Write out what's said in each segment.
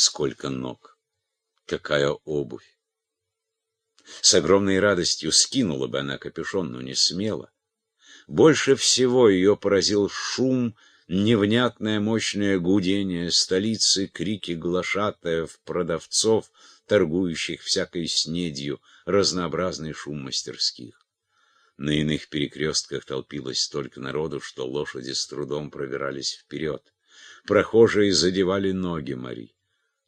сколько ног, какая обувь. С огромной радостью скинула бы она капюшон, но не смела. Больше всего ее поразил шум, невнятное мощное гудение столицы, крики глашатаев, продавцов, торгующих всякой снедью, разнообразный шум мастерских. На иных перекрестках толпилось столько народу, что лошади с трудом пробирались вперед. Прохожие задевали ноги Мари.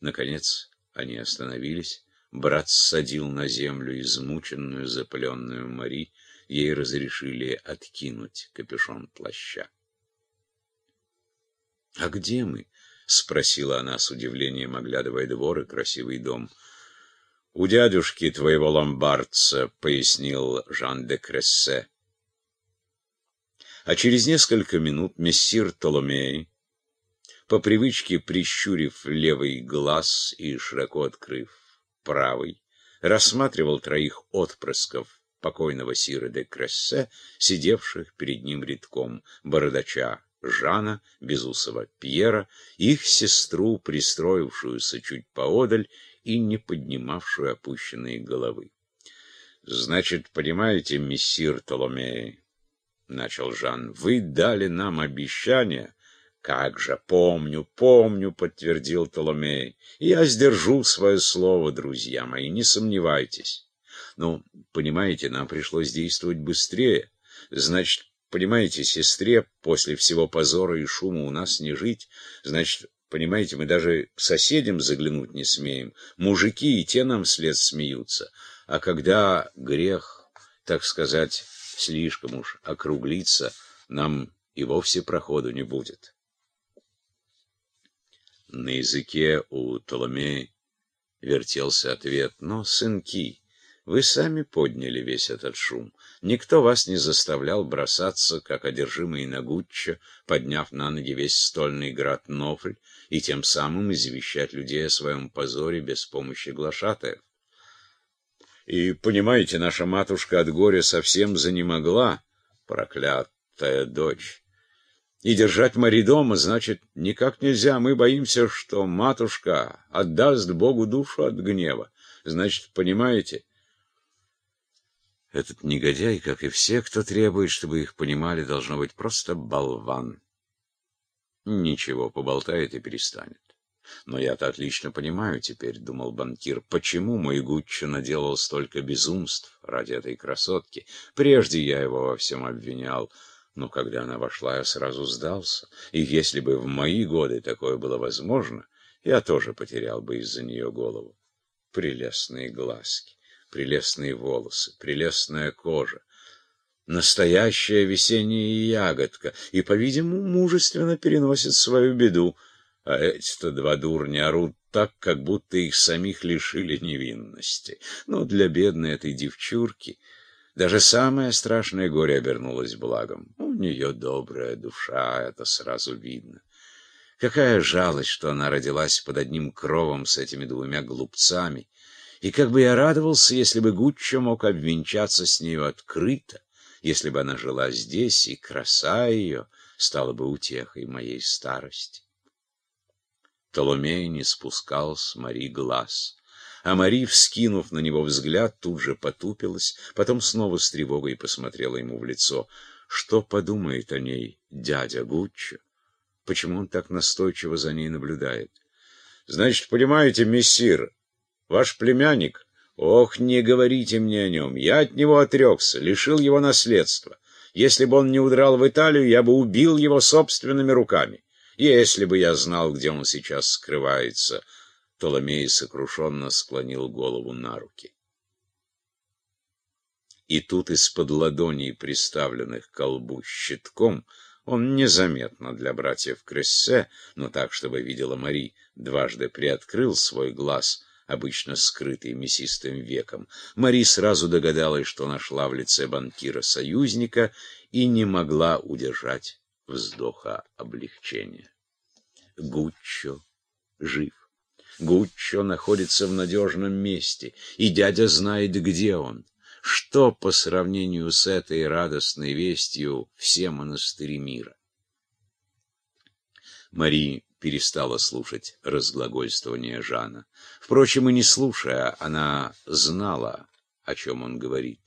Наконец они остановились. Брат садил на землю измученную, запаленную Мари. Ей разрешили откинуть капюшон плаща. «А где мы?» — спросила она с удивлением, оглядывая двор и красивый дом. «У дядюшки твоего ломбардца», — пояснил Жан де Крессе. А через несколько минут мессир Толомей, по привычке прищурив левый глаз и широко открыв правый, рассматривал троих отпрысков покойного сира де Крессе, сидевших перед ним редком, бородача Жана, Безусова Пьера, их сестру, пристроившуюся чуть поодаль, и не поднимавшую опущенные головы. «Значит, понимаете, мессир Толомей, — начал Жан, — вы дали нам обещание...» «Как же, помню, помню», — подтвердил Толомей. «Я сдержу свое слово, друзья мои, не сомневайтесь. Но, понимаете, нам пришлось действовать быстрее. Значит, понимаете, сестре после всего позора и шума у нас не жить. Значит, Понимаете, мы даже к соседям заглянуть не смеем. Мужики и те нам вслед смеются. А когда грех, так сказать, слишком уж округлится, нам и вовсе проходу не будет. На языке у Толомея вертелся ответ, но, сынки, вы сами подняли весь этот шум. Никто вас не заставлял бросаться, как одержимый на Гуччо, подняв на ноги весь стольный град Нофль, и тем самым извещать людей о своем позоре без помощи глашатаев. И, понимаете, наша матушка от горя совсем занемогла, проклятая дочь. И держать Мари дома, значит, никак нельзя. Мы боимся, что матушка отдаст Богу душу от гнева. Значит, понимаете, этот негодяй, как и все, кто требует, чтобы их понимали, должно быть просто болван. Ничего, поболтает и перестанет. Но я-то отлично понимаю теперь, — думал банкир, — почему мой Гуччо наделал столько безумств ради этой красотки. Прежде я его во всем обвинял, но когда она вошла, я сразу сдался. И если бы в мои годы такое было возможно, я тоже потерял бы из-за нее голову. Прелестные глазки прелестные волосы, прелестная кожа, настоящая весенняя ягодка, и, по-видимому, мужественно переносит свою беду, а эти-то два дурня орут так, как будто их самих лишили невинности. Но для бедной этой девчурки даже самое страшное горе обернулось благом. У нее добрая душа, это сразу видно. Какая жалость, что она родилась под одним кровом с этими двумя глупцами, и как бы я радовался, если бы Гуччо мог обвенчаться с нею открыто, если бы она жила здесь, и краса ее стала бы утехой моей старости. Толомей не спускал с Мари глаз, а Мари, вскинув на него взгляд, тут же потупилась, потом снова с тревогой посмотрела ему в лицо. Что подумает о ней дядя Гуччо? Почему он так настойчиво за ней наблюдает? Значит, понимаете, мессир, Ваш племянник? Ох, не говорите мне о нем. Я от него отрекся, лишил его наследства. Если бы он не удрал в Италию, я бы убил его собственными руками. Если бы я знал, где он сейчас скрывается. Толомей сокрушенно склонил голову на руки. И тут из-под ладоней, приставленных к колбу щитком, он незаметно для братьев Крессе, но так, чтобы видела Мари, дважды приоткрыл свой глаз — обычно скрытый мясистым веком. Мари сразу догадалась, что нашла в лице банкира союзника и не могла удержать вздоха облегчения. Гуччо жив. Гуччо находится в надежном месте, и дядя знает, где он. Что по сравнению с этой радостной вестью все монастыри мира? Мари перестала слушать разглагольствование Жана. Впрочем, и не слушая, она знала, о чем он говорит.